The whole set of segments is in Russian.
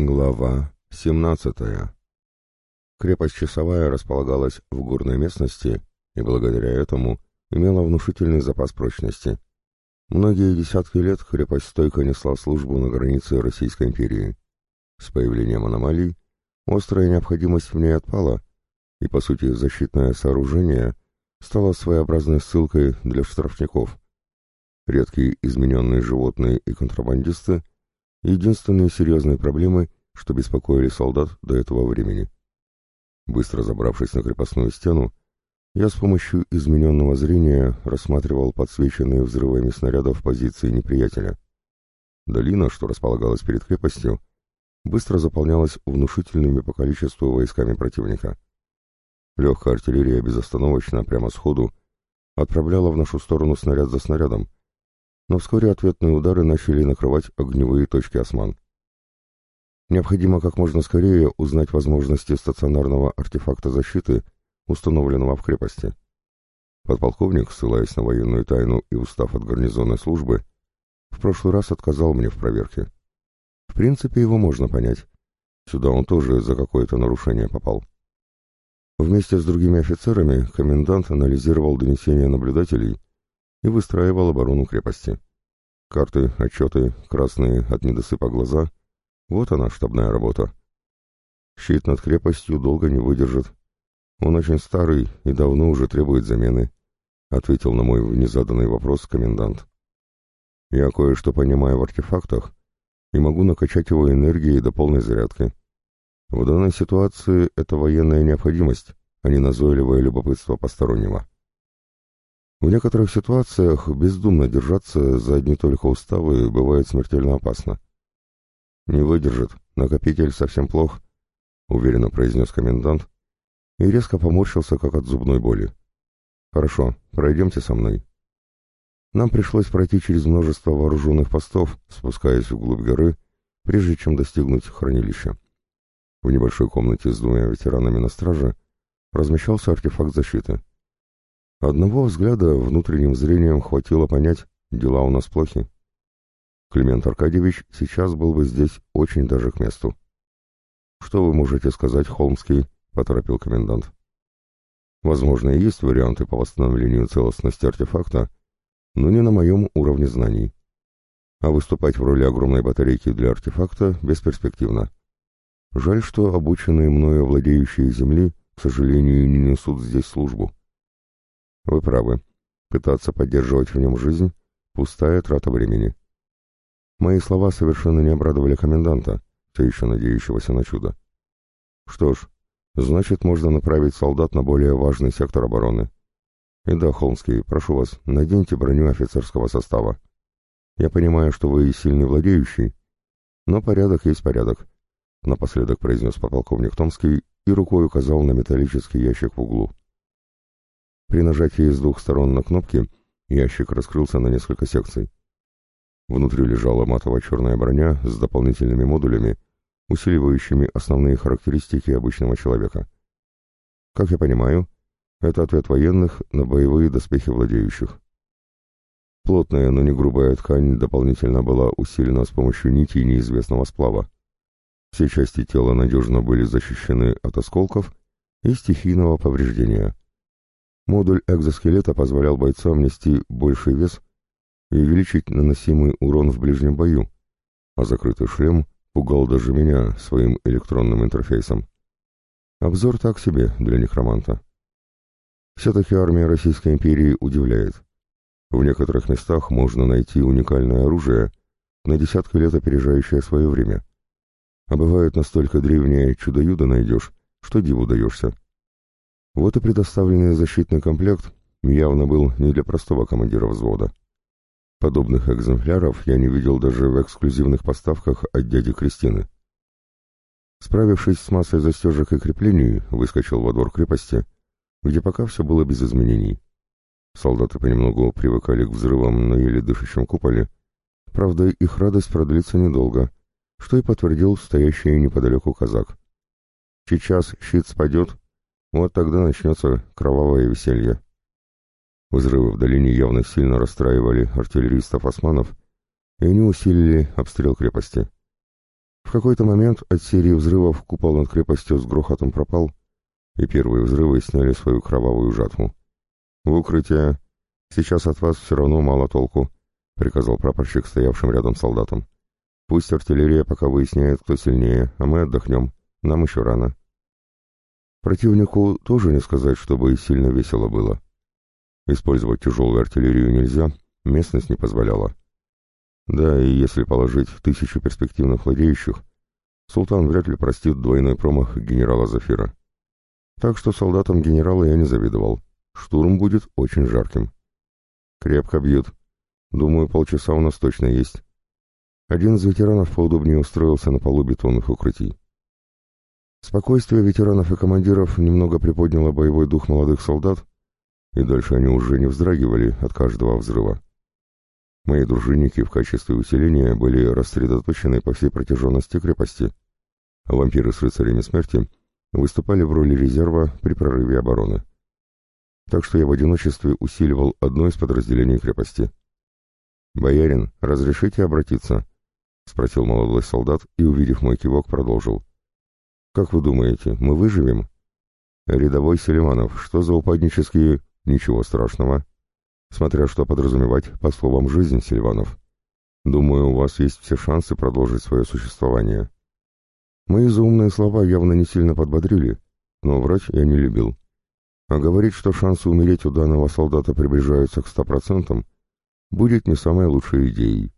Глава 17. Крепость Часовая располагалась в горной местности и благодаря этому имела внушительный запас прочности. Многие десятки лет крепость стойко несла службу на границе Российской империи. С появлением аномалий острая необходимость в ней отпала, и, по сути, защитное сооружение стало своеобразной ссылкой для штрафников. Редкие измененные животные и контрабандисты – Единственные серьезные проблемы, что беспокоили солдат до этого времени. Быстро забравшись на крепостную стену, я с помощью измененного зрения рассматривал подсвеченные взрывами снарядов позиции неприятеля. Долина, что располагалась перед крепостью, быстро заполнялась внушительными по количеству войсками противника. Легкая артиллерия безостановочно, прямо сходу, отправляла в нашу сторону снаряд за снарядом, но вскоре ответные удары начали накрывать огневые точки осман. Необходимо как можно скорее узнать возможности стационарного артефакта защиты, установленного в крепости. Подполковник, ссылаясь на военную тайну и устав от гарнизонной службы, в прошлый раз отказал мне в проверке. В принципе, его можно понять. Сюда он тоже за какое-то нарушение попал. Вместе с другими офицерами комендант анализировал донесения наблюдателей и выстраивал оборону крепости. Карты, отчеты, красные от недосыпа глаза — вот она, штабная работа. Щит над крепостью долго не выдержит. Он очень старый и давно уже требует замены, — ответил на мой внезаданный вопрос комендант. Я кое-что понимаю в артефактах и могу накачать его энергией до полной зарядки. В данной ситуации это военная необходимость, а не назойливое любопытство постороннего. В некоторых ситуациях бездумно держаться за одни только уставы бывает смертельно опасно. «Не выдержит, накопитель совсем плох», — уверенно произнес комендант и резко поморщился, как от зубной боли. «Хорошо, пройдемте со мной». Нам пришлось пройти через множество вооруженных постов, спускаясь вглубь горы, прежде чем достигнуть хранилища. В небольшой комнате с двумя ветеранами на страже размещался артефакт защиты. Одного взгляда внутренним зрением хватило понять, дела у нас плохи. Климент Аркадьевич сейчас был бы здесь очень даже к месту. «Что вы можете сказать, Холмский?» — поторопил комендант. «Возможно, и есть варианты по восстановлению целостности артефакта, но не на моем уровне знаний. А выступать в роли огромной батарейки для артефакта бесперспективно. Жаль, что обученные мною владеющие Земли, к сожалению, не несут здесь службу». Вы правы. Пытаться поддерживать в нем жизнь — пустая трата времени. Мои слова совершенно не обрадовали коменданта, все еще надеющегося на чудо. Что ж, значит, можно направить солдат на более важный сектор обороны. И да, Холмский, прошу вас, наденьте броню офицерского состава. Я понимаю, что вы сильный владеющий, но порядок есть порядок, — напоследок произнес подполковник Томский и рукой указал на металлический ящик в углу. При нажатии с двух сторон на кнопки ящик раскрылся на несколько секций. Внутри лежала матово-черная броня с дополнительными модулями, усиливающими основные характеристики обычного человека. Как я понимаю, это ответ военных на боевые доспехи владеющих. Плотная, но не грубая ткань дополнительно была усилена с помощью нитей неизвестного сплава. Все части тела надежно были защищены от осколков и стихийного повреждения. Модуль экзоскелета позволял бойцам нести больший вес и увеличить наносимый урон в ближнем бою, а закрытый шлем пугал даже меня своим электронным интерфейсом. Обзор так себе для некроманта. Все-таки армия Российской империи удивляет. В некоторых местах можно найти уникальное оружие, на десятки лет опережающее свое время. А бывает настолько древнее чудо-юдо найдешь, что диву даешься. Вот и предоставленный защитный комплект явно был не для простого командира взвода. Подобных экземпляров я не видел даже в эксклюзивных поставках от дяди Кристины. Справившись с массой застежек и креплений, выскочил во двор крепости, где пока все было без изменений. Солдаты понемногу привыкали к взрывам на еле дышащем куполе, правда, их радость продлится недолго, что и подтвердил стоящий неподалеку казак. «Сейчас щит спадет, вот тогда начнется кровавое веселье. Взрывы в долине явно сильно расстраивали артиллеристов османов, и они усилили обстрел крепости. В какой-то момент от серии взрывов купол над крепостью с грохотом пропал, и первые взрывы сняли свою кровавую жатву. «В укрытие! Сейчас от вас все равно мало толку», — приказал прапорщик стоявшим рядом солдатам. «Пусть артиллерия пока выясняет, кто сильнее, а мы отдохнем. Нам еще рано». Противнику тоже не сказать, чтобы сильно весело было. Использовать тяжелую артиллерию нельзя, местность не позволяла. Да, и если положить тысячу перспективных владеющих, султан вряд ли простит двойной промах генерала Зафира. Так что солдатам генерала я не завидовал. Штурм будет очень жарким. Крепко бьют. Думаю, полчаса у нас точно есть. Один из ветеранов поудобнее устроился на полу бетонных укрытий. Спокойствие ветеранов и командиров немного приподняло боевой дух молодых солдат, и дальше они уже не вздрагивали от каждого взрыва. Мои дружинники в качестве усиления были рассредоточены по всей протяженности крепости, а вампиры с рыцарями смерти выступали в роли резерва при прорыве обороны. Так что я в одиночестве усиливал одно из подразделений крепости. «Боярин, разрешите обратиться?» — спросил молодой солдат и, увидев мой кивок, продолжил. «Как вы думаете, мы выживем?» «Рядовой Селиванов, что за упаднические...» «Ничего страшного. Смотря что подразумевать по словам «жизнь», Сильванов. Думаю, у вас есть все шансы продолжить свое существование. Мои заумные слова явно не сильно подбодрили, но врать я не любил. А говорить, что шансы умереть у данного солдата приближаются к ста процентам, будет не самой лучшей идеей.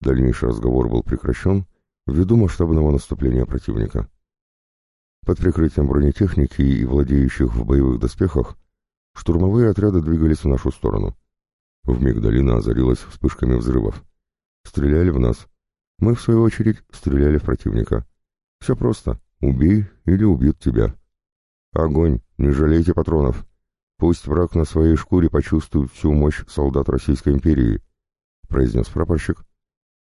Дальнейший разговор был прекращен ввиду масштабного наступления противника. Под прикрытием бронетехники и владеющих в боевых доспехах Штурмовые отряды двигались в нашу сторону. Вмиг долина озарилась вспышками взрывов. Стреляли в нас. Мы, в свою очередь, стреляли в противника. Все просто. Убей или убьют тебя. Огонь! Не жалейте патронов. Пусть враг на своей шкуре почувствует всю мощь солдат Российской империи, произнес прапорщик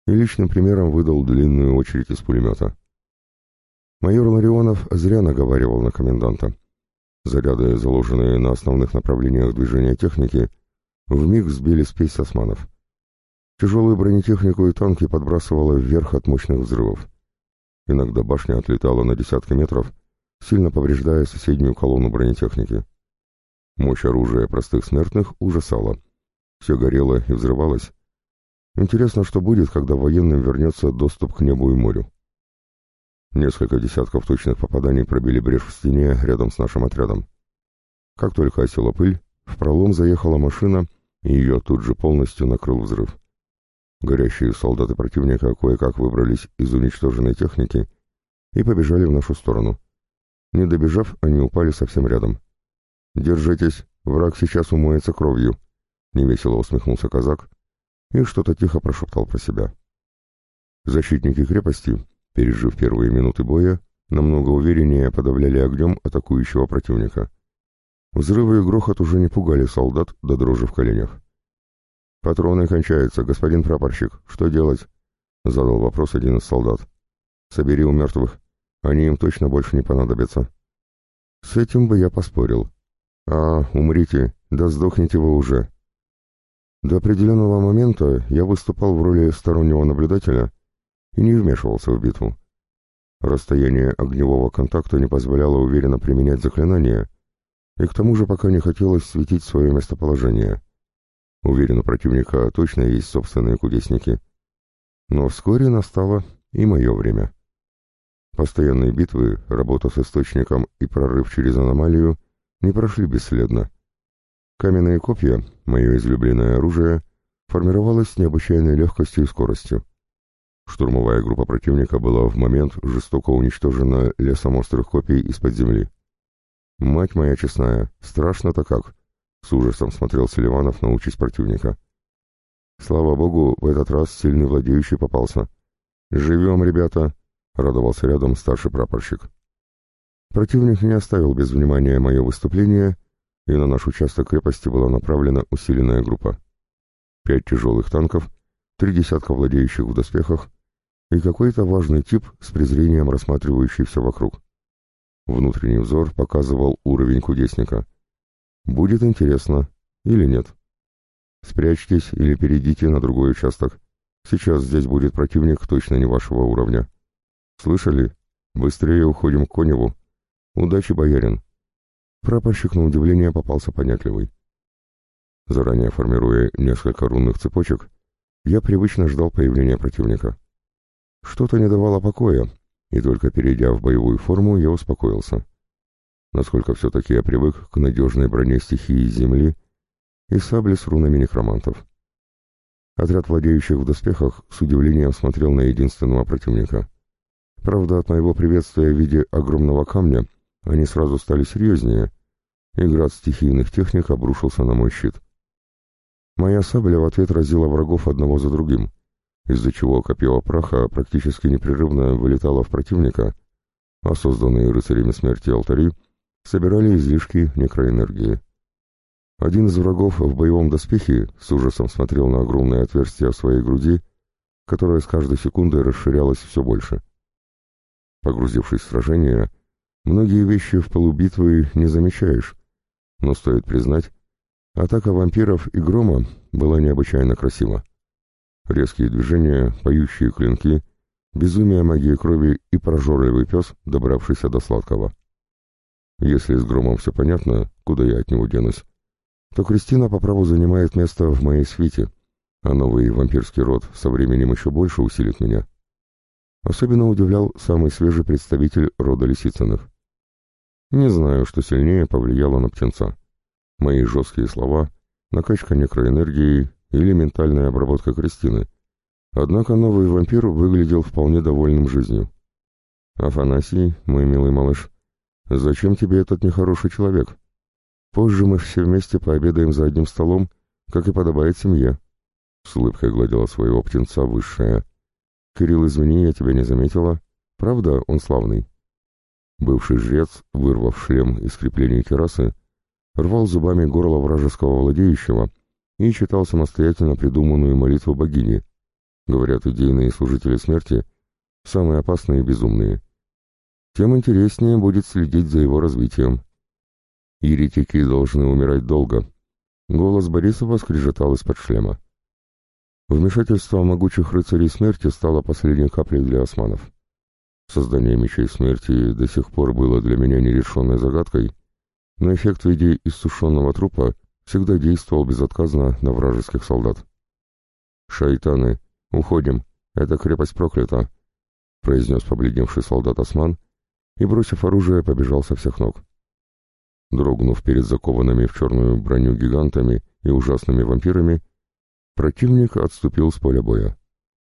и личным примером выдал длинную очередь из пулемета. Майор Ларионов зря наговаривал на коменданта. Заряды, заложенные на основных направлениях движения техники, вмиг сбили спесь османов. Тяжелую бронетехнику и танки подбрасывало вверх от мощных взрывов. Иногда башня отлетала на десятки метров, сильно повреждая соседнюю колонну бронетехники. Мощь оружия простых смертных ужасала. Все горело и взрывалось. Интересно, что будет, когда военным вернется доступ к небу и морю. Несколько десятков точных попаданий пробили брешь в стене рядом с нашим отрядом. Как только осела пыль, в пролом заехала машина, и ее тут же полностью накрыл взрыв. Горящие солдаты противника кое-как выбрались из уничтоженной техники и побежали в нашу сторону. Не добежав, они упали совсем рядом. «Держитесь, враг сейчас умоется кровью», — невесело усмехнулся казак и что-то тихо прошептал про себя. Защитники крепости пережив первые минуты боя, намного увереннее подавляли огнем атакующего противника. Взрывы и грохот уже не пугали солдат до дрожи в коленях. «Патроны кончаются, господин прапорщик. Что делать?» — задал вопрос один из солдат. «Собери у мертвых. Они им точно больше не понадобятся». С этим бы я поспорил. «А, умрите, да сдохните вы уже». До определенного момента я выступал в роли стороннего наблюдателя и не вмешивался в битву. Расстояние огневого контакта не позволяло уверенно применять заклинания, и к тому же пока не хотелось светить свое местоположение. Уверен, у противника точно есть собственные кудесники. Но вскоре настало и мое время. Постоянные битвы, работа с источником и прорыв через аномалию не прошли бесследно. Каменные копья, мое излюбленное оружие, формировалось с необычайной легкостью и скоростью. Штурмовая группа противника была в момент жестоко уничтожена лесом острых копий из-под земли. «Мать моя честная, страшно-то как!» — с ужасом смотрел Селиванов на участь противника. Слава богу, в этот раз сильный владеющий попался. «Живем, ребята!» — радовался рядом старший прапорщик. Противник не оставил без внимания мое выступление, и на наш участок крепости была направлена усиленная группа. Пять тяжелых танков, три десятка владеющих в доспехах, и какой-то важный тип с презрением рассматривающий все вокруг. Внутренний взор показывал уровень кудесника. Будет интересно или нет. Спрячьтесь или перейдите на другой участок. Сейчас здесь будет противник точно не вашего уровня. «Слышали? Быстрее уходим к Коневу. Удачи, боярин!» Прапорщик на удивление попался понятливый. Заранее формируя несколько рунных цепочек, я привычно ждал появления противника. Что-то не давало покоя, и только перейдя в боевую форму, я успокоился. Насколько все-таки я привык к надежной броне стихии Земли и сабле с рунами некромантов. Отряд владеющих в доспехах с удивлением смотрел на единственного противника. Правда, от моего приветствия в виде огромного камня они сразу стали серьезнее, и град стихийных техник обрушился на мой щит. Моя сабля в ответ разила врагов одного за другим, из-за чего копье праха практически непрерывно вылетало в противника, а созданные рыцарями смерти алтари собирали излишки некроэнергии. Один из врагов в боевом доспехе с ужасом смотрел на огромное отверстие в своей груди, которое с каждой секундой расширялось все больше. Погрузившись в сражение, многие вещи в полубитвы не замечаешь, но стоит признать, атака вампиров и грома была необычайно красива. Резкие движения, поющие клинки, безумие магии крови и прожорливый пес, добравшийся до сладкого. Если с громом все понятно, куда я от него денусь, то Кристина по праву занимает место в моей свите, а новый вампирский род со временем еще больше усилит меня. Особенно удивлял самый свежий представитель рода Лисицыных. Не знаю, что сильнее повлияло на птенца. Мои жесткие слова, накачка некроэнергии или ментальная обработка Кристины. Однако новый вампир выглядел вполне довольным жизнью. «Афанасий, мой милый малыш, зачем тебе этот нехороший человек? Позже мы все вместе пообедаем за одним столом, как и подобает семье». С улыбкой гладила своего птенца высшая. «Кирилл, извини, я тебя не заметила. Правда, он славный?» Бывший жрец, вырвав шлем из крепления террасы, рвал зубами горло вражеского владеющего и читал самостоятельно придуманную молитву богини. Говорят, идейные служители смерти — самые опасные и безумные. Тем интереснее будет следить за его развитием. Еретики должны умирать долго. Голос Борисова скрежетал из-под шлема. Вмешательство могучих рыцарей смерти стало последней каплей для османов. Создание мечей смерти до сих пор было для меня нерешенной загадкой, но эффект в виде иссушенного трупа всегда действовал безотказно на вражеских солдат. «Шайтаны, уходим, эта крепость проклята», — произнес побледневший солдат Осман и, бросив оружие, побежал со всех ног. Дрогнув перед закованными в черную броню гигантами и ужасными вампирами, противник отступил с поля боя.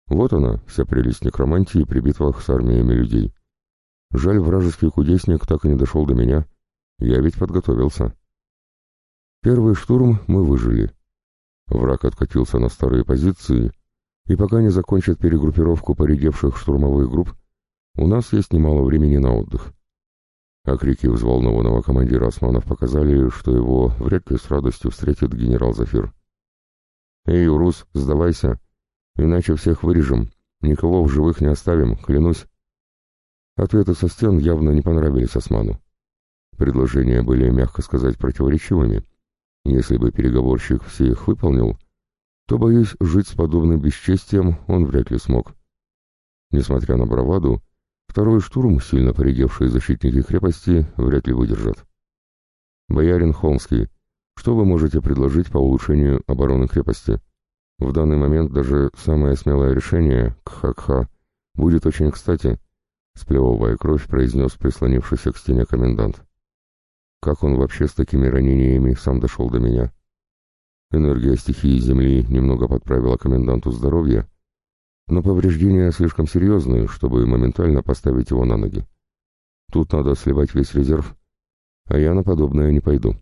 Вот она, вся прелесть некромантии при битвах с армиями людей. Жаль, вражеский кудесник так и не дошел до меня. Я ведь подготовился. Первый штурм мы выжили. Враг откатился на старые позиции, и пока не закончат перегруппировку поредевших штурмовых групп, у нас есть немало времени на отдых. А крики взволнованного командира османов показали, что его вряд ли с радостью встретит генерал Зафир. «Эй, Урус, сдавайся, иначе всех вырежем, никого в живых не оставим, клянусь». Ответы со стен явно не понравились осману. Предложения были, мягко сказать, противоречивыми, если бы переговорщик все их выполнил, то, боюсь, жить с подобным бесчестием он вряд ли смог. Несмотря на браваду, второй штурм, сильно поредевшие защитники крепости, вряд ли выдержат. Боярин Холмский, что вы можете предложить по улучшению обороны крепости? В данный момент даже самое смелое решение, кха-кха, будет очень кстати, сплевывая кровь, произнес прислонившийся к стене комендант. Как он вообще с такими ранениями сам дошел до меня? Энергия стихии Земли немного подправила коменданту здоровья, но повреждения слишком серьезные, чтобы моментально поставить его на ноги. Тут надо сливать весь резерв, а я на подобное не пойду.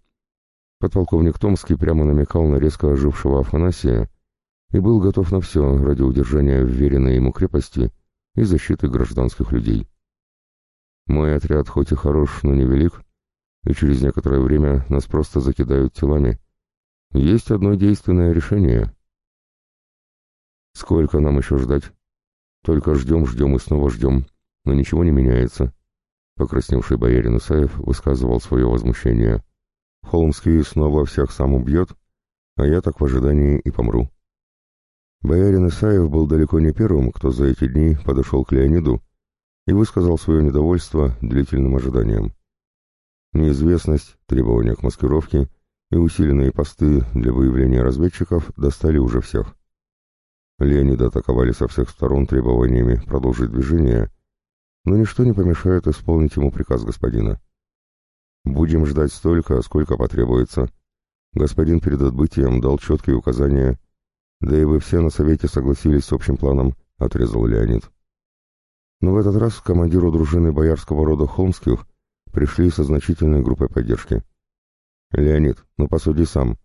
Подполковник Томский прямо намекал на резко ожившего Афанасия и был готов на все ради удержания вверенной ему крепости и защиты гражданских людей. Мой отряд хоть и хорош, но невелик, и через некоторое время нас просто закидают телами. Есть одно действенное решение. Сколько нам еще ждать? Только ждем, ждем и снова ждем, но ничего не меняется. Покрасневший боярин Исаев высказывал свое возмущение. Холмский снова всех сам убьет, а я так в ожидании и помру. Боярин Исаев был далеко не первым, кто за эти дни подошел к Леониду и высказал свое недовольство длительным ожиданием. Неизвестность, требования к маскировке и усиленные посты для выявления разведчиков достали уже всех. Леонида атаковали со всех сторон требованиями продолжить движение, но ничто не помешает исполнить ему приказ господина. «Будем ждать столько, сколько потребуется. Господин перед отбытием дал четкие указания, да и вы все на совете согласились с общим планом», — отрезал Леонид. Но в этот раз командиру дружины боярского рода Холмских пришли со значительной группой поддержки. «Леонид, ну посуди сам.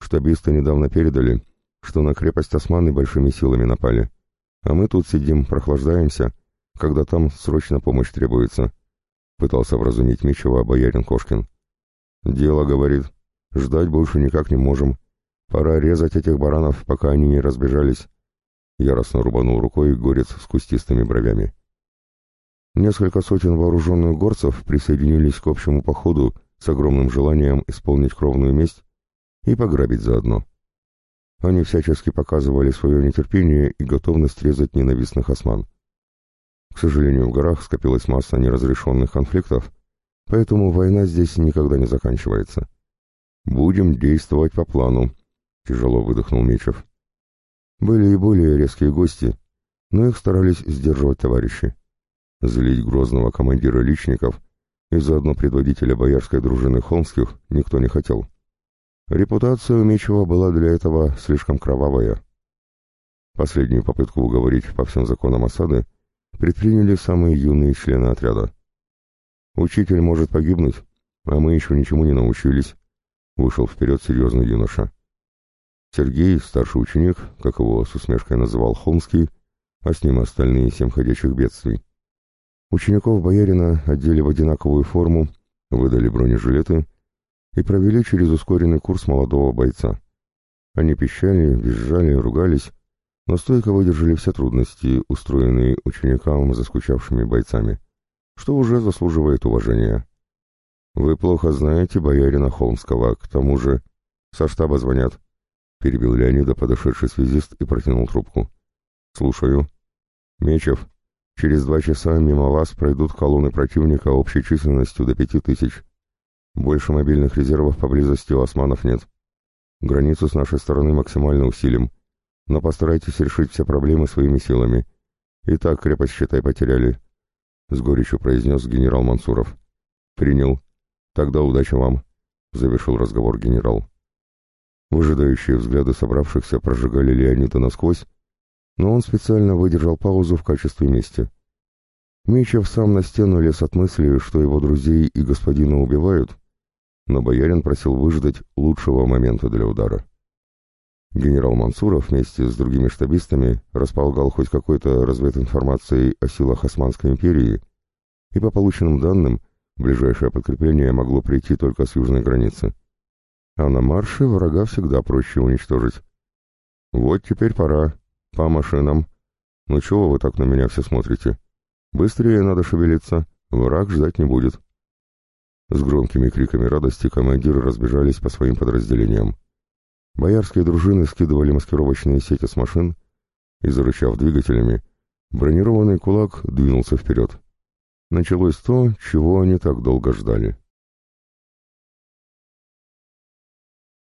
Штабисты недавно передали, что на крепость османы большими силами напали. А мы тут сидим, прохлаждаемся, когда там срочно помощь требуется», — пытался вразумить Мичева боярин Кошкин. «Дело, — говорит, — ждать больше никак не можем. Пора резать этих баранов, пока они не разбежались». Яростно рубанул рукой горец с кустистыми бровями. Несколько сотен вооруженных горцев присоединились к общему походу с огромным желанием исполнить кровную месть и пограбить заодно. Они всячески показывали свое нетерпение и готовность резать ненавистных осман. К сожалению, в горах скопилась масса неразрешенных конфликтов, поэтому война здесь никогда не заканчивается. «Будем действовать по плану», — тяжело выдохнул Мечев. Были и более резкие гости, но их старались сдерживать товарищи. Злить грозного командира личников и заодно предводителя боярской дружины Холмских никто не хотел. Репутация у Мечева была для этого слишком кровавая. Последнюю попытку уговорить по всем законам осады предприняли самые юные члены отряда. «Учитель может погибнуть, а мы еще ничему не научились», — вышел вперед серьезный юноша. Сергей, старший ученик, как его с усмешкой называл Холмский, а с ним остальные семь ходячих бедствий. Учеников боярина одели в одинаковую форму, выдали бронежилеты и провели через ускоренный курс молодого бойца. Они пищали, визжали, ругались, но стойко выдержали все трудности, устроенные ученикам заскучавшими бойцами, что уже заслуживает уважения. «Вы плохо знаете боярина Холмского, к тому же...» «Со штаба звонят», — перебил Леонида подошедший связист и протянул трубку. «Слушаю». «Мечев, Через два часа мимо вас пройдут колонны противника общей численностью до пяти тысяч. Больше мобильных резервов поблизости у османов нет. Границу с нашей стороны максимально усилим, но постарайтесь решить все проблемы своими силами. И так крепость, считай, потеряли. С горечью произнес генерал Мансуров. Принял. Тогда удачи вам, завершил разговор генерал. Выжидающие взгляды собравшихся прожигали Леонида насквозь, но он специально выдержал паузу в качестве мести. Мечев сам на стену лез от мысли, что его друзей и господина убивают, но боярин просил выждать лучшего момента для удара. Генерал Мансуров вместе с другими штабистами располагал хоть какой-то развединформацией о силах Османской империи, и по полученным данным, ближайшее подкрепление могло прийти только с южной границы. А на марше врага всегда проще уничтожить. Вот теперь пора, «По машинам. Ну чего вы так на меня все смотрите? Быстрее надо шевелиться, враг ждать не будет». С громкими криками радости командиры разбежались по своим подразделениям. Боярские дружины скидывали маскировочные сети с машин и, зарычав двигателями, бронированный кулак двинулся вперед. Началось то, чего они так долго ждали.